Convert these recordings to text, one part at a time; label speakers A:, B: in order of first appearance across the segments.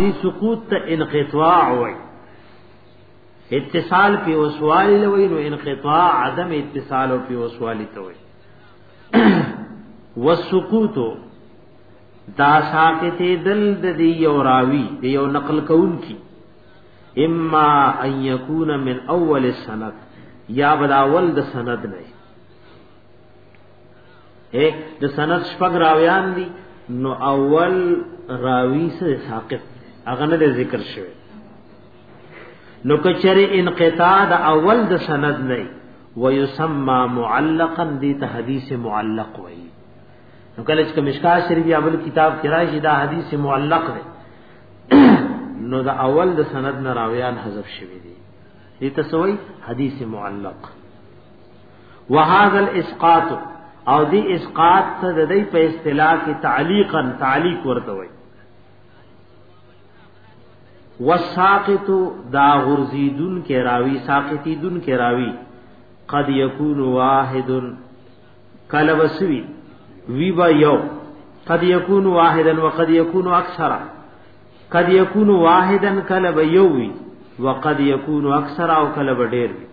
A: دې سقوط ته انقطاع وای اتصال په وسوال لوي نو انقطاع عدم اتصال په وسوال ته وای والسقوط دا ساکت دل د دی یو راوی دی یو نقل کون کی اما ان یکون من اول السند یا بدا اول د سند نه اے د سند شپږ راویان دي نو اول راوی سره ساقط هغه نه ذکر شوی نو کچره انقطاع د اول د سند نه ويسمى معلقا دي ته حدیث معلق وایي نو کله چې مشکا شریف یا بل کتاب کې راشي دا حدیث معلق دی نو دا اول د سند نه راویان حذف شوی دی دې تسوي حدیث معلق وهذا الاسقاط او دی اسقاط ته د دې په اصطلاح کې تعلیقا تعلیق ورته وي وساقط دا غرزیدون کې راوي ساقطیدون کې راوي قد یکون واحد کله وسوي وی با یو قد یکون واحدا وقد یکون اکثر قد یکون واحدا کله به یو وی وقد یکون اکثر او کله به ډیر وی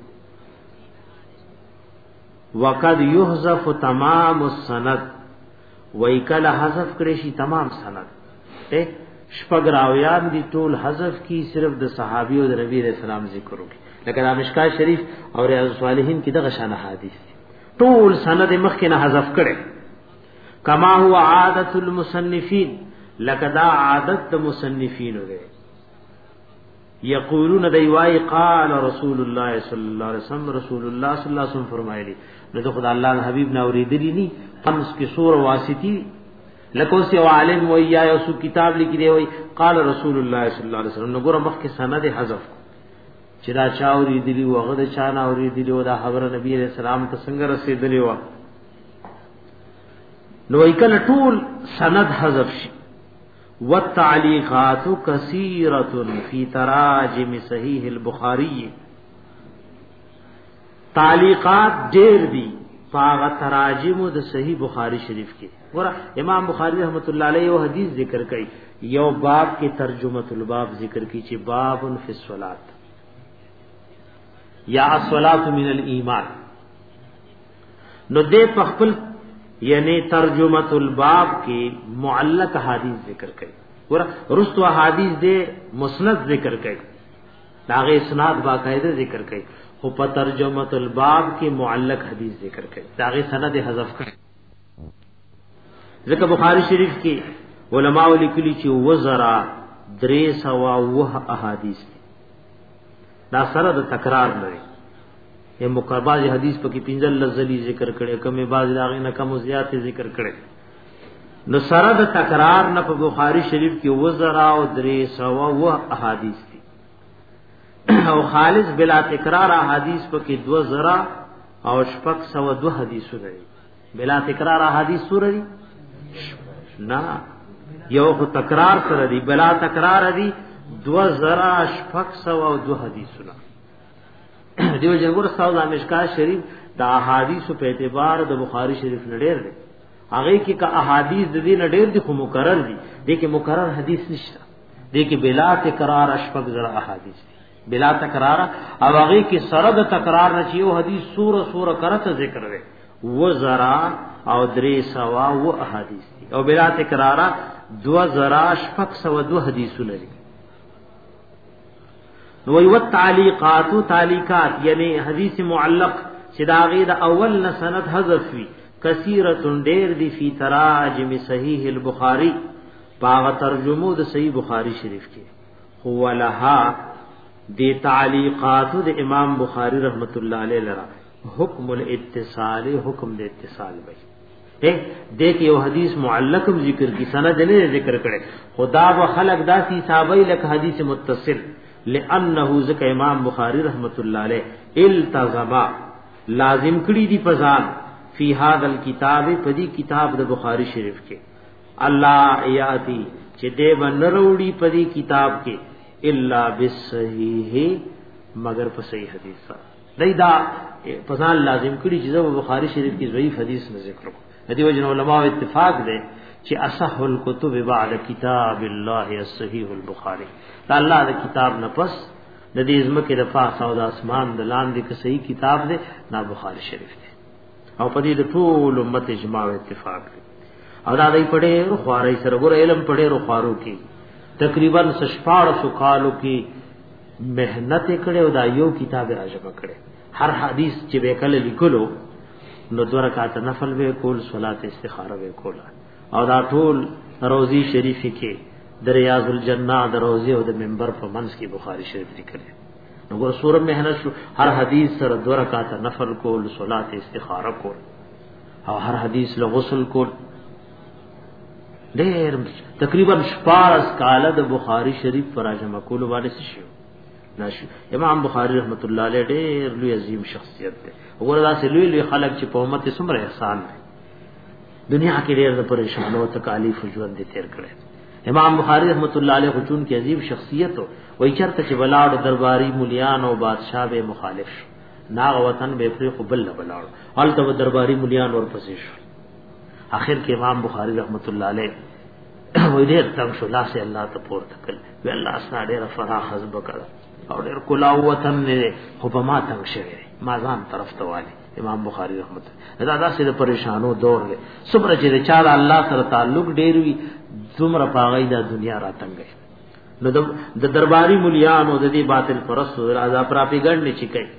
A: وقد يحذف تمام السند وای کله حذف کړي شي تمام سند ته شپږ راویان دي ټول حذف کی صرف د صحابي او د نبی رسول الله ذکر وکړي لکه د مشکا شریف او ریاض الصالحین کې دغه شان حدیث ټول سند مخکې نه حذف کړي کما هو عادت المصنفین لکه دا عادت د مصنفینو دی یقولون دی وای قال رسول الله صلی الله علیه وسلم رسول الله صلی الله علیه وسلم فرمایلی نو د خدای الله حبیب نه اوریدلی نی پنس کې سور واسطی لکه اوس یو عالم وای یا یو سو کتاب لیکي دی وای قال رسول الله صلی الله علیه وسلم نو ګوره مخکې سند حذف چې دا چا اوریدلی و هغه د چا نه اوریدلی و دا خبره نبی علیہ السلام ته څنګه رسیدلی و نو وای کله ټول سند حذف شي والتعلیقات کثیرۃ فی تراجم صحیح البخاری تعلیقات ډیر دي فاغه تراجم د صحیح بخاری شریف کې ور امام بخاری رحمت الله علیه یو حدیث ذکر کړي یو باب کې ترجمه الباب ذکر کړي چې باب فی الصلات یا الصلات من الايمان نو دې په خپل یعنی ترجمه الباب کې معلق حدیث ذکر کړي ور رستو حدیث دې مسند ذکر کړي داغه اسناد باقاعده ذکر کړي خو په ترجمه الباب کې معلق حدیث ذکر کړي داغه سند حذف کړي ځکه بخاری شریف کې علما لیکلي چې وزرا درې سوا وه احادیث دا سره د تکرار لري یې مقابل حدیث په کې پنځل لزلی ذکر کړي کمه باز لاغې نه کم زیات ذکر کړي نو سره د تکرار نه په بخاری شریف کې وزرا او درې سو و احادیث دي او خالص بلا تکرار احادیث په کې دو زرا او شپږ سو دو حدیثونه دي بلا تکرار احادیث سورې دي نه یو خو تکرار سره دي بلا تکرار دي دو زرا شپږ سو او دو حدیثونه دیو جنګور استاد د مشکا شریف د احادیث په اعتبار د بخاری شریف نه ډېر دی هغه کې کا احادیث د دې نه ډېر دي خو مکرر دي د کې مکرر حدیث نشته د کې بلا تکرار اشفق زرا احادیث دي بلا تکرار او هغه کې سره د تکرار نه چیو حدیث سوره سوره کرته ذکر وي و زرا او درې سوا و احادیث دي او بلا تکرار دو زرا اشفق سوا دو حدیثونه دي نو یو تعلیقات تعلیقات یعنی حدیث معلق چې داغه د اول نه سند حذف وی کثیره ډیر دی فی تراجم صحیح البخاری باغ ترجمه د صحیح بخاری شریف کې هو لها دی تعلیقات د امام بخاری رحمت الله علیه لرا حکم الاتصال حکم د اتصال وی دې کې یو حدیث معلقم ذکر کی سند نه ذکر کړي خدا و خلق دا سی صحابه لک حدیث متصل لانه ذک امام بخاری رحمت الله علیه التزم لازم کړي دی پزان فی هذا الكتاب پدی کتاب د بخاری شریف کې الله یاتی چې دې بنروړي پدی کتاب کې الا بالصحیح مگر په صحیح حدیث سره دای دا پزان لازم کړي چې زو بخاری شریف کې ضعیف حدیث نه ذکر کو د دې وجه علماء اتفاق ده چې اصح الكتب بعد کتاب الله الصحیح البخاری دا الله د کتاب نه پس د دې ځمکې د فاس او د اسمان د لاندې کې صحیح کتاب ده نا بخاری شریف ده او په دې د ټول امت اجماع او اتفاق دی او دا دای پړې خوارې سره ګور علم پړې رو خوارو کې تقریبا سشپاړ سو کالو کې مهنت کړي او دا یو کتاب راجمه کړي هر حدیث چې به کله لیکلو نو دو رکعات نفل به کول صلات استخاره به کول او دا ټول روزی شریف کې د ریاض الجنه د روزي او د منبر په منځ کې بخاری شریف لیکل نو ګور سوره مهنه شو هر حدیث سره دوه رکعات نفل کول صلات استخاره کول او هر حدیث له غسل کول ډېر تقریبا 14 کال د بخاری شریف فراجمه کول باندې شو ناشو امام بخاری رحمت الله علیه ډېر لوی عظیم شخصیت دی وګوره دا سه لوی لوی خلک چې په امت سمره احسان دی دنیا کې ډېر د پریشانو او تکالیف ژوند دې تیر کړي امام بخاری رحمت الله علیه چون کې عظیم شخصیت وای چرته چې بلاړ درباری مليان او بادشاہ به مخالف شو ناغ وطن به پرې قبل نه بلاړ الته درباری مليان ورپسې شو اخر کې امام بخاری رحمت الله علیه وای ډېر تنگ شو لاس الله ته پور تکل وی الله اسنا ډېر فراخ حزب کړ او ډېر کلاو وطن نه خو په ما تنگ شوی ما ځان طرف ته والی امام بخاری رحمت الله دا سره پریشانو دور دی صبر چې د چا الله سره تعلق ډیر وي دومره پاغی دا دنیا راتنګي نو د درباري مليانو د دې باطل پرستو د عذاب پراپګند نه چي کوي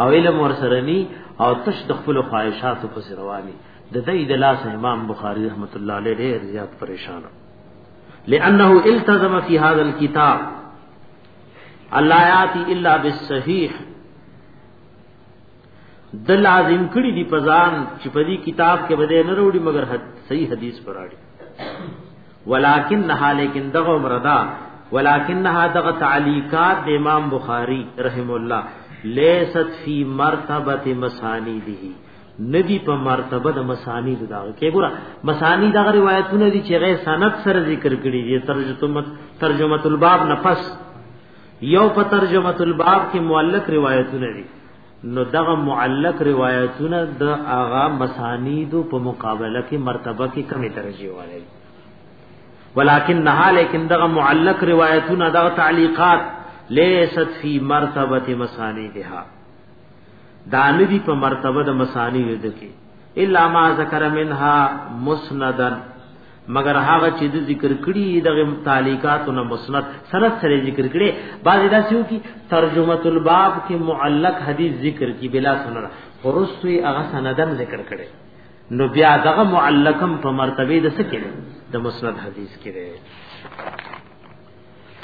A: او علم ورسره ني او تش د خپل خواهشاتو په رواني د دې د لاس امام بخاری رحمت الله علیه ډېر زیات پریشان لانه التزم فی هذا الكتاب الا یاتی الا بالصحیح د لازم کړي دی پزان چې په دې کتاب کې بده نه وروړي مګر حد صحیح حدیث پراړي ولکنها لیکن دغه مردا ولکنها دغه تعلیقات د امام بخاری رحم الله لیست فی مرتبه مسانیده ندی په مرتبه د مسانید دا کې ګوره مسانید هغه روایتونه دي چې غیر سند سره ذکر کړي دي ترجمه ترجمه الباب نفس یو په ترجمه الباب کې معلق روایتونه دي نو دغه معلق روایتونه د اغا مسانید په مقابله کې مرتبه کې کمی درجه والے ولکن نه لیکن دغه معلق روایتونه دغه تعلیقات لیست فی مرتبه مسانیدها دان دی په مرتبه د مسانید کې الا ما ذکر منها مسندن مگر هغه چې د ذکر کړي دغه تعلیقات نه مسند سند سره ذکر کړي بعض دا سیو کی ترجمه الباب کې معلق حدیث ذکر کی بلا سند ورستوي هغه سندم ذکر کړي نو بیا دغه معلقم په مرتبه د سکه د مسند حدیث کې ده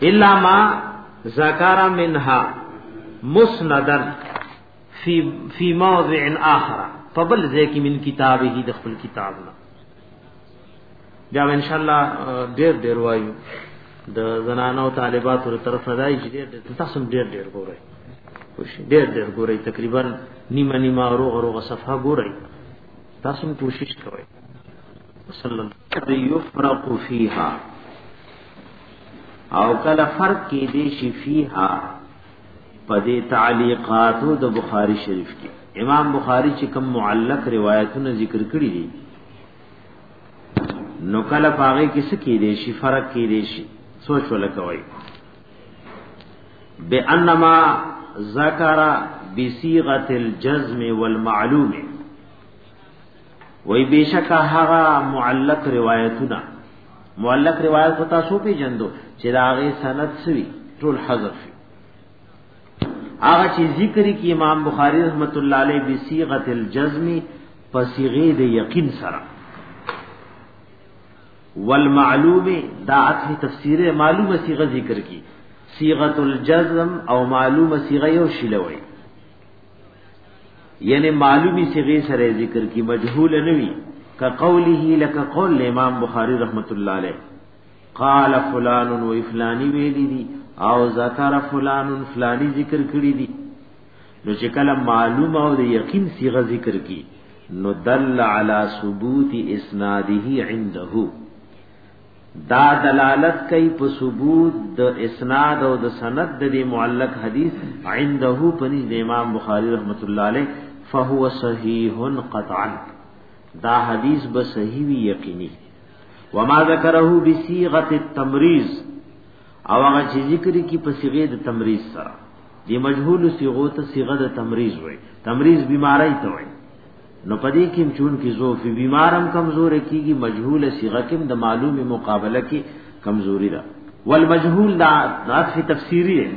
A: الا ما ذکر منها مسندا فی فی موضع اخر فبل ذکی من کتابه د خپل کتاب نه بیا ان شاء الله ډیر ډیر وایو د زنانو طالباتو تر طرف نه دی چې ډیر ډیر تاسو ډیر ډیر ګورئ ډیر ډیر ګورئ تقریبا نیمه نیمه روغ روغ صفحه ګورئ تاسو کوشش کوئ صلی الله علیه یفرق فیها او کله فرق کې دې شي فیها پدې تعلیقاتو د بخاری شریف کې امام بخاری چې کوم معلق روایتونه ذکر کړی دي نو کله پاغه کې څه کې دي شي فرق کې دي شي سوچ ولکوي بانما ذکر بصيغه الجزم والمعلومه وای بشکا هغه معلق روایتونه معلق روایت پتا سو پی جندو چې دا غي سند سوی ټول حذف هغه چې ذکر کی امام بخاری رحمت الله علیه بصیغه الجزم پسیغه د یقین سره والمعلوم دا عطف تفسیر معلومه صیغه ذکر کی صیغه الجزم او معلومه صیغه یو شلوي یعنی معلومی صیغه سره ذکر کی مجهول نه وی ک قوله لک قول امام بخاری رحمت الله علیه قال فلان و فلانی ویلی دی او ذکر فلان فلانی ذکر کړی دی نو چې کله معلوم او د یقین صیغه ذکر کی نو دل علی ثبوت اسناده عنده دا دلالت کوي په ثبوت د اسناد او د سند د دې معلق حدیث عنده پنځ د امام بخاری رحمت الله علیه فهو صحیح قطعا دا حدیث به صحیح وی یقیني وما ذکره بصيغه التمریز او هغه چې ذکر کی په صيغه د تمریز سره دی مجهول صيغه ته صيغه د تمریز وای تمریز بیماری ته وای نو پدې کې چون کې ضعف بیمارم کمزور کیږي مجهول صيغه کې د معلوم مقابله کې کمزوري ده والمجهول دا عطف تفسیری ده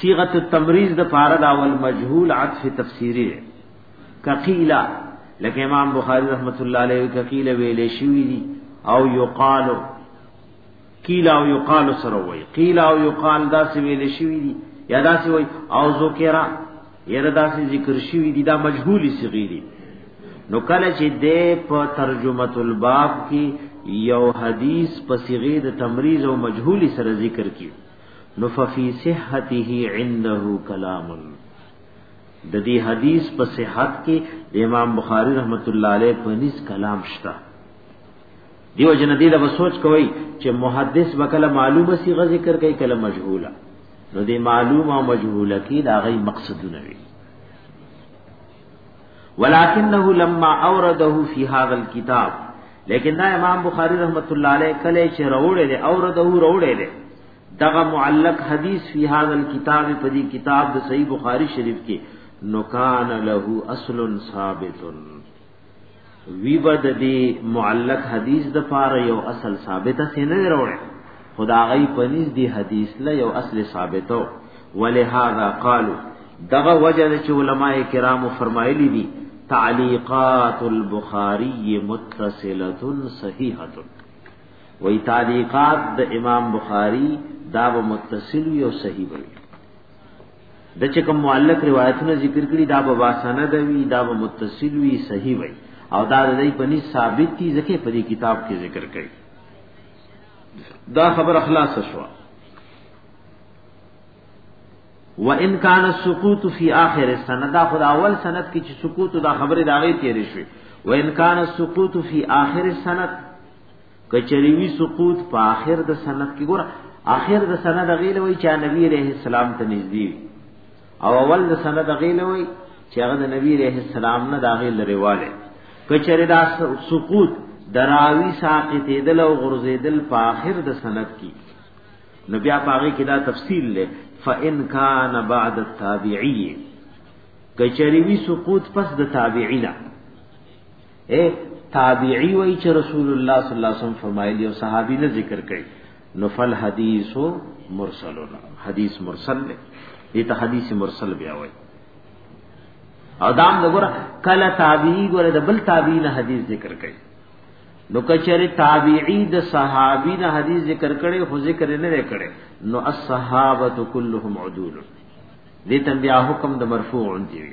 A: صيغه التمریز د فار دا والمجهول عطف تفسیری ده کقیلا لکه امام بخاری رحمت الله علیه کقیلا ویلې شوی دي او یقالو قیل او یقال سره وای قیل او یقال دا سی ویل شوی دی یا دا سی وای او ذکرہ یره دا سی ذکر شوی دی دا مجهولی صغیر دی نو کله چې د په ترجمه الباب کې یو حدیث په صیغه د تمریز او مجهولی سره ذکر کی نو ففی صحته عنده کلام د دې حدیث په صحت کې د امام بخاری رحمت الله علیه په نس کلام شته دیو جن دې له سوچ کوي چې محدث وکله معلومه سی غ ذکر کوي کله مجهوله نو دې معلومه او مجهوله کې دا غي مقصدونه وي ولکنه لما اورده فی هذا الكتاب لیکن دا امام بخاری رحمت الله علیه کله چې روړې دې اورده روړې دې دغه معلق حدیث فی هذا الكتاب په دې کتاب د صحیح بخاری شریف کې نو کان له اصل ثابتن وی بد دی معلق حدیث د پاره یو اصل ثابته سینه وروړ خدا غي پنيز دی حدیث له یو اصل ثابتو ولهذا قالوا دغه وجه چې علما کرام فرمایلی دي تعلیقات البخاری متصله صحیحه وی تعلیقات د امام بخاری دا به متصل یو صحیح وي د چې کوم معلق روایتونه ذکر کړي دا به واسنه دی وی دا به متصل وی صحیح وی او دا د دې پني ثابت دي ځکه په دې کتاب کې ذکر کړي دا خبر اخلاص شو وان کان السقوط فی اخر السنه دا خدا اول سند کې چې سقوط دا خبره دا غي تیرې شوې وان کان السقوط فی اخر السنه کچریوی سقوط په آخر د سند کې ګور آخر د سند غیله وی چې نبی عليه السلام ته نږدې او اول د سند غیله وی چې هغه د نبی عليه السلام نه داخل لريواله کچری دا سقوط دراوی ساقط دل او غرزیدل په آخر د سند کې نو بیا پاغي کې دا تفصیل لې فإن كان بعد التابعي کچری وی سقوط پس د تابعینا اے تابعی وای چې رسول الله صلی الله علیه وسلم فرمایلی او صحابي نه ذکر کړي نفل حدیث مرسل حدیث مرسل دی دې ته حدیث مرسل بیا وای او دام دغره کله تابعی ګره د بل تابعی نه حدیث ذکر کړي نو کچره تابعی د صحابی نه حدیث ذکر کړي خو ذکر نه کړي نو الصحابه كلهم عدول دې تم بیا حکم د مرفوع دی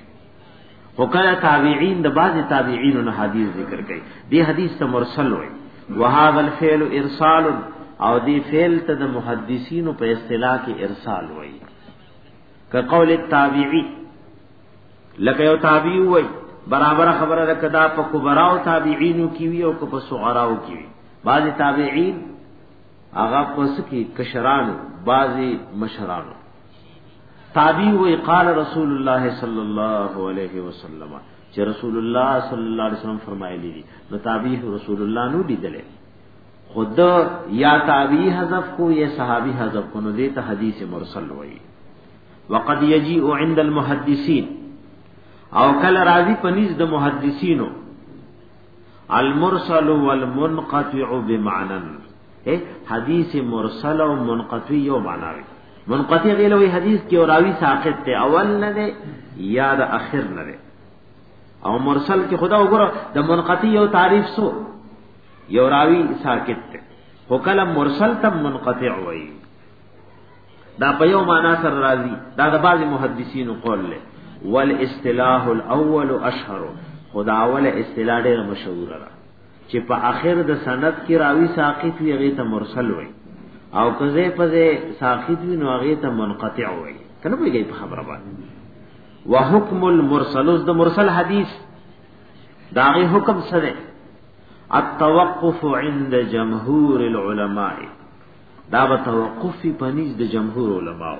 A: او کله تابعین د بعض تابعین نه حدیث ذکر کوي دی حدیث ته مرسل وي وهذا الفعل ارسال او دی فعل ته د محدثین په اصطلاح کې ارسال وي که قول التابعی لکه یو تابعی وي برابر خبره ده کدا په کبراو تابعینو کې وي او په صغراو کې وي بعض تابعین هغه پس کې کشرانو بعض مشرانو تابعی وی قال رسول الله صلی الله علیه وسلم چې رسول الله صلی الله علیه وسلم فرمایلی دي نو تابعی رسول الله نو لیدل خود یا تابعی حذف کو یا صحابی حذف کو نو دې ته حدیث مرسل وی وقد یجیء عند المحدثین او کله راضی پنیز د محدثینو المرسل والمنقطع بمعنن حدیث مرسل او منقطع یو معنا وي منقطع غیله وی حدیث کې او راوی ساقط ته اول نه دی یا د اخر نه دی او مرسل کې خدا وګوره د منقطع یو تعریف سو یو راوی ساقط ته هو کلم مرسل تم منقطع وی دا په یو معنا سره راځي دا د بعض محدثینو قول له والاصطلاح الاول اشهر خدا اول اصطلاح ډېر مشهور ده چې په اخر د سند کې راوی ساقط وي هغه ته مرسل وي او کزه پزه ساقط وي نو هغه ته منقطع وي کنه پیږي په خبره باندې وحکم المرسل د مرسل حدیث داغه حکم سره التوقف عند جمهور العلماء دا به توقف پنيز د جمهور علماو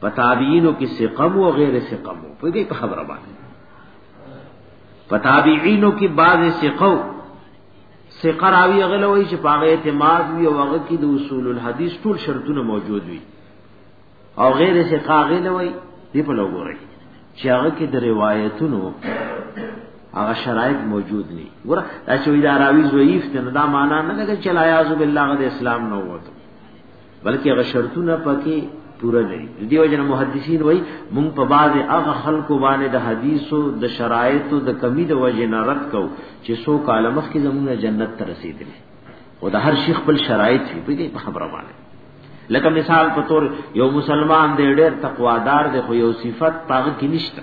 A: په تابعینو کې ثقه او غیر ثقه مو په دې خبره باندې په تابعینو کې بعض ثقه ثقه راوی غلوي چې په اعتماد وی او هغه کې د اصول الحدیث ټول شرطونه موجود وي او غیر ثقه غلوي دی په لوګوري چې هغه کې د روایتونو هغه شرایط موجود نه ګور دا چې دا راوی ضعیف ته نه دا معنا نه ده چې لا یعذ بالله د اسلام نه وته بلکې هغه شرطونه پکې پوره نه دي دیو جن محدثین وای مون په باز هغه خلکو باندې د حدیثو د شرایطو د کمی د وجه نه رد کو چې سو کال مخکې زمونه جنت ته رسیدل او د هر شیخ خپل شرایط وي په دې خبره باندې لکه مثال په تور یو مسلمان دی ډېر تقوادار دی خو یو صفت پاغه کې نشته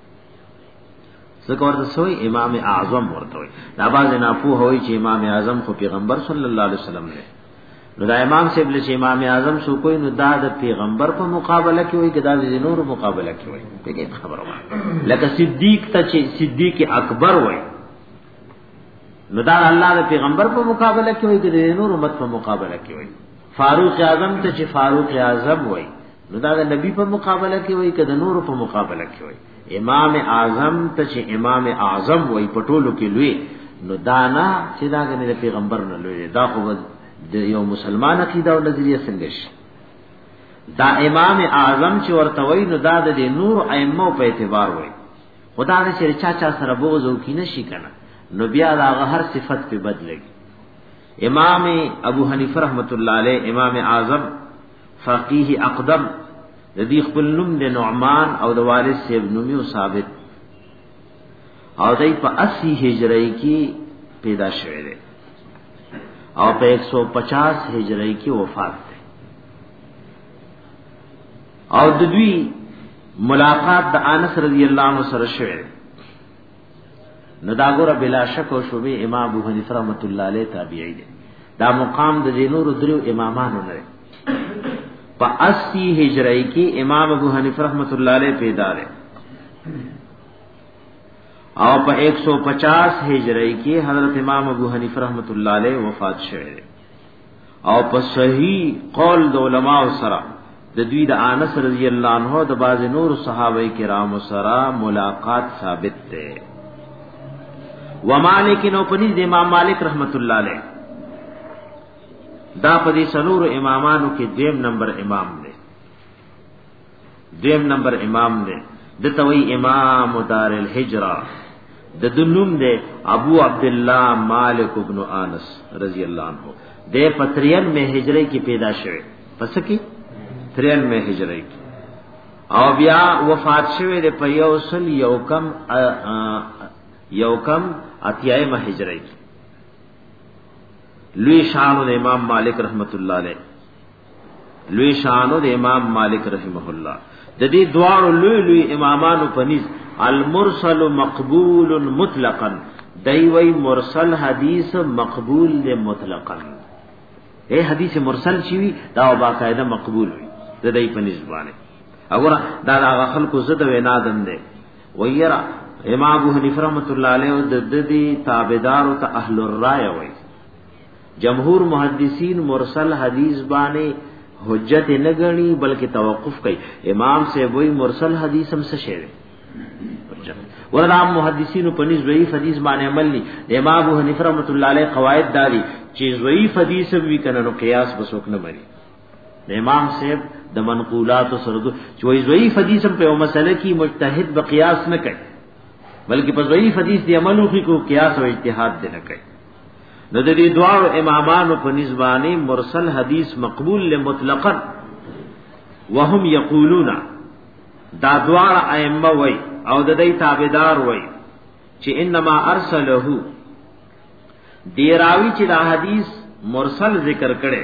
A: ځکه ورته سوی امام اعظم ورته وي دا باز نه پوه وي چې امام اعظم خو پیغمبر صلی الله علیه وسلم دی نو دا امام صاحب له امام اعظم سو کوی نو دا د پیغمبر په مقابله کې وي که دا د نور مقابله کې وي دغه خبره لکه صدیق ته چې صدیق اکبر وي نو دا الله د پیغمبر په مقابله کې وایي د نور امت په مقابله کې وایي فاروق اعظم ته چې فاروق اعظم وایي نو دا د نبی په مقابله کې وایي کده نور په مقابله کې وایي امام اعظم ته چې امام اعظم وایي په ټولو کې لوی نو دا نه چې دا د پیغمبر نه لوی دا خو د یو مسلمان عقیده او نظریه څنګه شي دا امام اعظم چې ورته وایي نو دا د نور ائمه په اعتبار وایي خدا نه چې چا چا سره بغض او کینه شي کنه نو بیا دا هر صفت په بدلږي امام ابو حنیفه رحمت الله علیه امام اعظم فقيه اقدم د دې خپل نوم د نعمان او د والد سیب نومي او ثابت او دای په 80 هجری کې پیدا شوه دی او په 150 هجری کې وفات او د دوی ملاقات د انس رضی الله عنه سره شوه نو دا ګوره بلا شک او شوبه امام ابو حنیفه رحمۃ اللہ علیہ تابعی دی دا مقام د دینور درو امامانو نه په 80 هجری کې امام ابو حنیفه رحمۃ اللہ علیہ پیدا دی او په 150 هجری کې حضرت امام ابو حنیفه رحمۃ اللہ علیہ وفات شوه او په صحیح قول د علماء سره د دوی د انس رضی الله عنه د باز نور صحابه کرام سره ملاقات ثابت ده ومالک نو پنځ د امام مالک رحمت الله علیه دا په دې سنور امامانو کې دیم نمبر امام دی دیم نمبر امام دے دتوی امام دار الحجرہ د دنوم دے ابو عبداللہ مالک ابن آنس رضی اللہ عنہ دے پترین میں ہجرے کی پیدا شوے پس کی ترین میں ہجرے کی او بیا وفات شوے دے پا یو سل یو کم یو کم اتیائی میں ہجرے کی لوی شان امام مالک رحمت اللہ علیہ لوی شانو د امام مالک رحمه الله د دې دوار لوی لوی امامانو پنيز المرسل مقبول مطلقا دی وی مرسل حدیث مقبول دی مطلقا اے حدیث مرسل چی وی دا باقاعده مقبول وی د دې پنيز باندې وګوره دا هغه خلکو زده وینا دم دی ویرا امام ابو حنیفه رحمۃ اللہ علیہ د دې تابعدار او اهل الرای وی جمهور محدثین مرسل حدیث باندې حجت نه غني بلکې توقف کوي امام سے وای مرسل حدیث هم څه شی وردا محدثین په نس ضعیف حدیث باندې عمل ني امام ابو حنیفه رحمۃ اللہ علیہ قواعد داري چې ضعیف حدیث وی کنه نو قیاس بسوک نه مري امام صاحب د منقولات سره چې وای ضعیف حدیث په یو مسله کې مجتهد به قیاس نه کوي بلکې په ضعیف حدیث دی عملو کې کو قیاس او اجتهاد نه کوي نو د دې دوار امامانو په نسبانه مرسل حدیث مقبول له مطلقاً وهم یقولون دا دوار ائمه وای او د دې تابعدار وای چې انما ارسله دی راوی چې دا حدیث مرسل ذکر کړي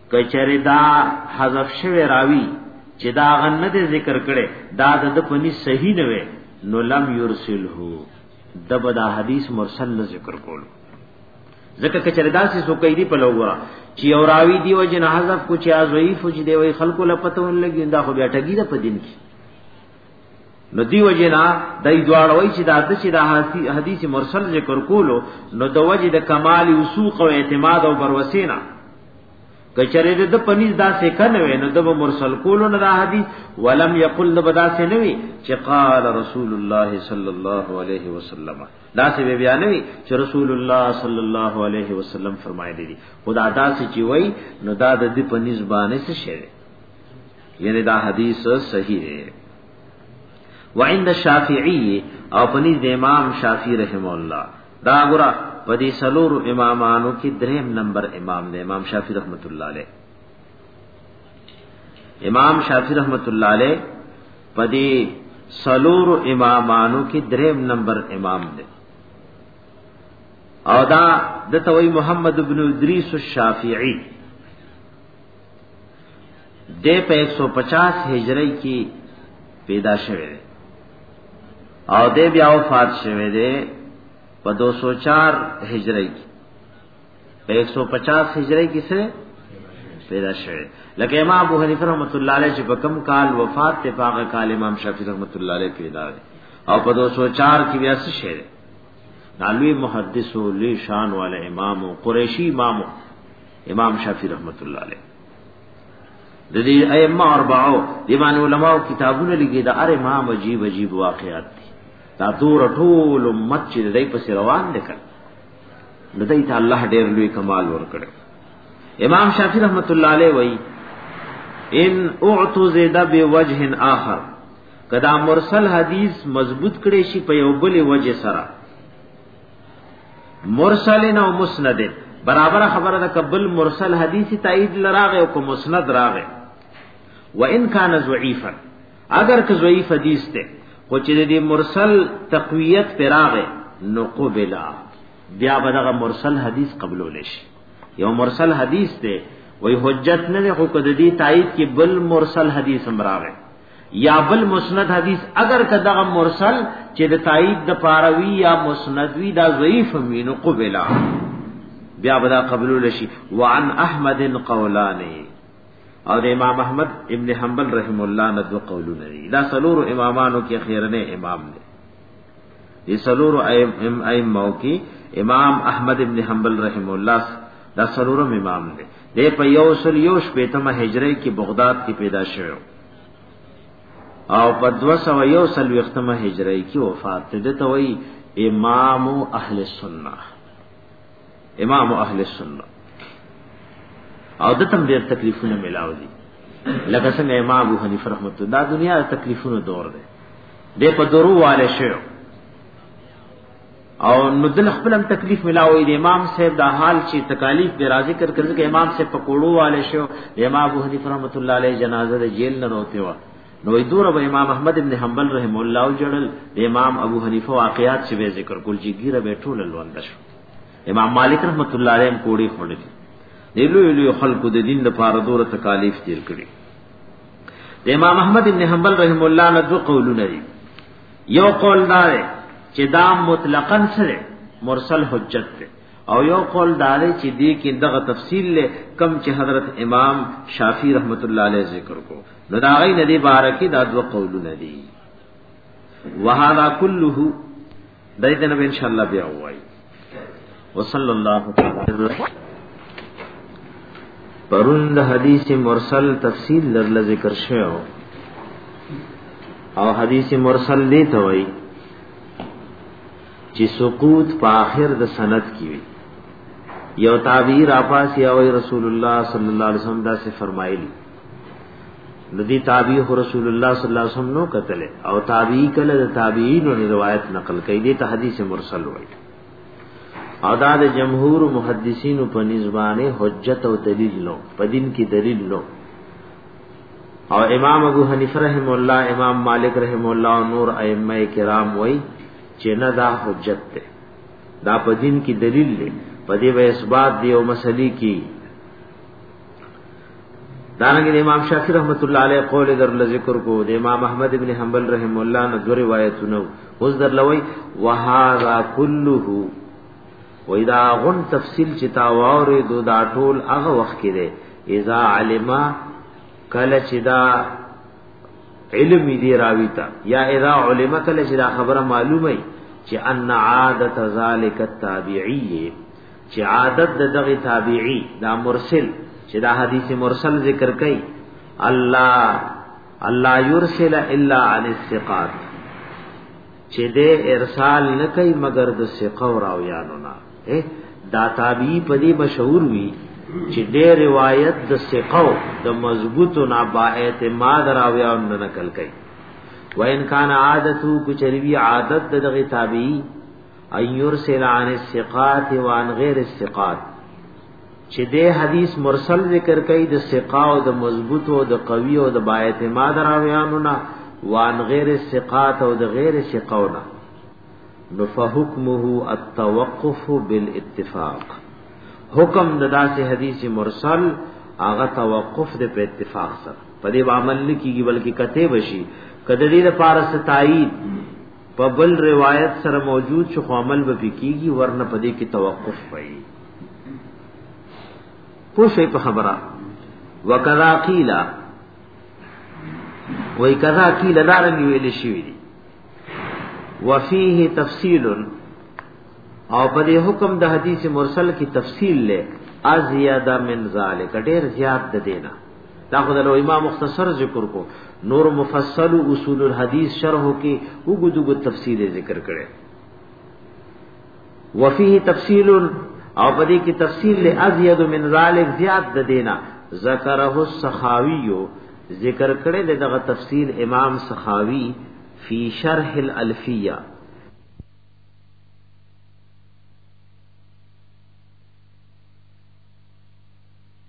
A: کچری دا حذف شوی راوی چې دا غن نه دی ذکر کړي دا د پنی صحیح نه وي نو لم یرسله دب دا حدیث مرسل نه ذکر کول ځکه کچری دا سې سو کوي دی په لوګرا چې او راوی دی او جن حذف کو چې ضعیف چې دی وي خلکو لپته ولګي دا خو بیا ټګی ده په دین کې نو دی وجنا دای دواړه وای چې دا د چې دا حدیث مرسل ذکر کولو نو د وجه د کمال وسوق او اعتماد او بروسینا کچره د پنیز دا سه کنه وینو د مرسل کولو نه دا حدیث ولم یقل د بدا سه نه وی چې قال رسول الله صلی الله علیه وسلم دا سه بیا نه وی چې رسول الله صلی الله علیه وسلم فرمایلی دي خدا دا سه چې وای نو دا د دې پنیز باندې څه شوی یعنی دا حدیث صحیح دی وعند الشافعی او پنی د امام شافعی رحم الله دا ګره په دې سلور امامانو کې دریم نمبر امام دی امام شافعی رحمت الله علیه امام شافعی رحمت الله علیه په دې سلور امامانو کې دریم نمبر امام دی او دا د توي محمد ابن ادریس الشافعی د په 150 هجری کې پیدا شوه دی او د بیا وفات شوه دی په 204 هجری کې په 150 هجری کې سره پیدا شوه لکه امام ابو حنیفه رحمۃ اللہ علیہ چې په کم کال وفات ته پاغه کال امام شافعی رحمۃ اللہ علیہ پیدا دی او په 204 کې بیا څه شعر نالوی محدث او لی شان والا امام قریشی امام امام شافعی رحمت الله علیه د دې ائمه اربعو دی باندې علماء کتابونه لګي د اره امام عجیب عجیب واقعات دي دا تور ټول امت چې دای په روان دي کړ د دې ته الله ډېر لوی کمال ورکړ امام شافعی رحمت الله علیه وایي ان اعتزد بوجه اخر کدا مرسل حدیث مضبوط کړي شي په یو بل وجه سره مرسلین او مسند برابر خبره ده کبل مرسل حدیث تایید لراغه او کو مسند راغه و ان کان ضعیفا اگر که ضعیف حدیث ته خو چې دې مرسل تقویت پراغه نو قبلا بیا بدغه مرسل حدیث قبول شي یو مرسل حدیث ته وای حجت نه خو کده دې تایید کې بل مرسل حدیث هم راغه یا بل مسند حدیث اگر که دغه مرسل چې د تایید د پاروی یا مسند وی دا ضعیف مینو قبلا بیا بدا قبول لشي وعن احمد قولان او د امام احمد ابن حنبل رحم الله نه دو قولونه دي دا سلور امامانو کې خیرنه امام دی دي سلور ائم ائمه کې امام احمد ابن حنبل رحم الله دا سلورم امام دی د په یو سل یو شپېتمه هجری کې بغداد کې پیدا شوی او په 241مه هجری کې وفات ده ته وای امام اهل سنت امام اهل سنت او د تم ډیر تکلیفونه ملاو دي لکه څنګه امام ابو حنیفه رحمت الله دا دنیا د تکلیفونو دور دی د په درو والے شو او نو دل خپل هم تکلیف ملاوي د امام صاحب دا حال چې تکالیف به راځي کر کړي چې امام صاحب په کوړو والے شو د امام ابو حنیفه رحمۃ اللہ علیہ جنازه د جیل نه روته و نو دور به امام احمد ابن حنبل رحم الله او جړل د امام ابو حنیفه واقعات چې به ذکر کول چې ګیره به ټول لوند شو امام مالک رحمۃ اللہ علیہ کوړي خړل دی لوی لوی خلکو د دین لپاره دور تکالیف تیر کړي د امام احمد ابن حنبل رحم الله نه دو قولونه دي یو قول دا دی چې دا مطلقاً سره مرسل حجت دی او یو قول دا دی چې دې کې دغه تفصیل له کم چې حضرت امام شافعی رحمت الله علیه ذکر کو نو دا غي ندی بارکی دا دوه قولونه دي وهذا كله دایته نو ان شاء الله بیا وایي وصلی الله تعالی پرون د حدیث مرسل تفصیل لرل ذکر شوی او حدیث مرسل دی ته وای چې سقوط په آخر د سند کې وي یو تعبیر اپاس یا وی رسول الله صلی الله علیه وسلم دا څه فرمایلی ندی تابعی خو رسول الله صلی الله علیه وسلم نو قتل او تابعی کله د تابعین روایت نقل کړي دي ته حدیث مرسل وایي او دا د جمهور محدثین په نسبانه حجت او دلیل نو په دین کې دلیل نو او امام ابو حنیفه رحم الله امام مالک رحم الله او نور ائمه کرام وای چې نه دا حجت ده دا په دین کې دلیل دی په دې به اثبات دی او مسلې کې دانګه امام شافعی رحمت الله علیه قول در ذکر کو د امام احمد ابن حنبل رحم الله نه دو روایتونه اوس در لوی وهذا كله و اذا غن تفصیل چې تا واره دو دا ټول هغه وخت کې ده اذا علما کله چې دا علم دی راوی تا یا اذا علم کله چې دا خبره معلومه چې ان عادت ذالک التابعیه چې عادت د دغه تابعی دا مرسل چې دا حدیث مرسل ذکر کړي الله الله يرسل الا عن الثقات چې دې ارسال نه کوي مگر د ثقه او راویانو نه دا تابعی په دې مشهور وی چې دې روایت د ثقه د مضبوط نه با اعتماد راویانو نه نقل کوي وان کان عادتو کچریوی عادت دغه تابعی ان يرسل عن الثقات وعن غير الثقات چې دې حدیث مرسل ذکر کوي د ثقا او د مضبوط او د قوي او د باعتماد راویانو نه وان غیر ثقات او د غیر ثقونه نو فحکمه التوقف بالاتفاق حکم د داسې حدیث مرسل هغه توقف د په اتفاق سره په دې عمل نه کیږي بلکې کته وشي کده دې لپاره ستایید په بل روایت سره موجود چې خو عمل به کیږي ورنه پدې کې توقف وي پوښې په خبره وکذا قیلا وای کذا قیلا دارن ویل شي دي وفيه تفصيل او په دې حکم د حدیث مرسل کی تفصیل له ازیاده من ذالک ډیر زیات د دینا دا خو د امام مختصر ذکر کو نور مفصل اصول الحديث شرح کې وګدوګ تفصیل ذکر کړي وفيه تفصيل او پدې کې تفصیل له ازيد من ذلك زیات د دینا ذکره السخاوي ذکر کړي دغه تفصیل امام سخاوي فی شرح الالفیہ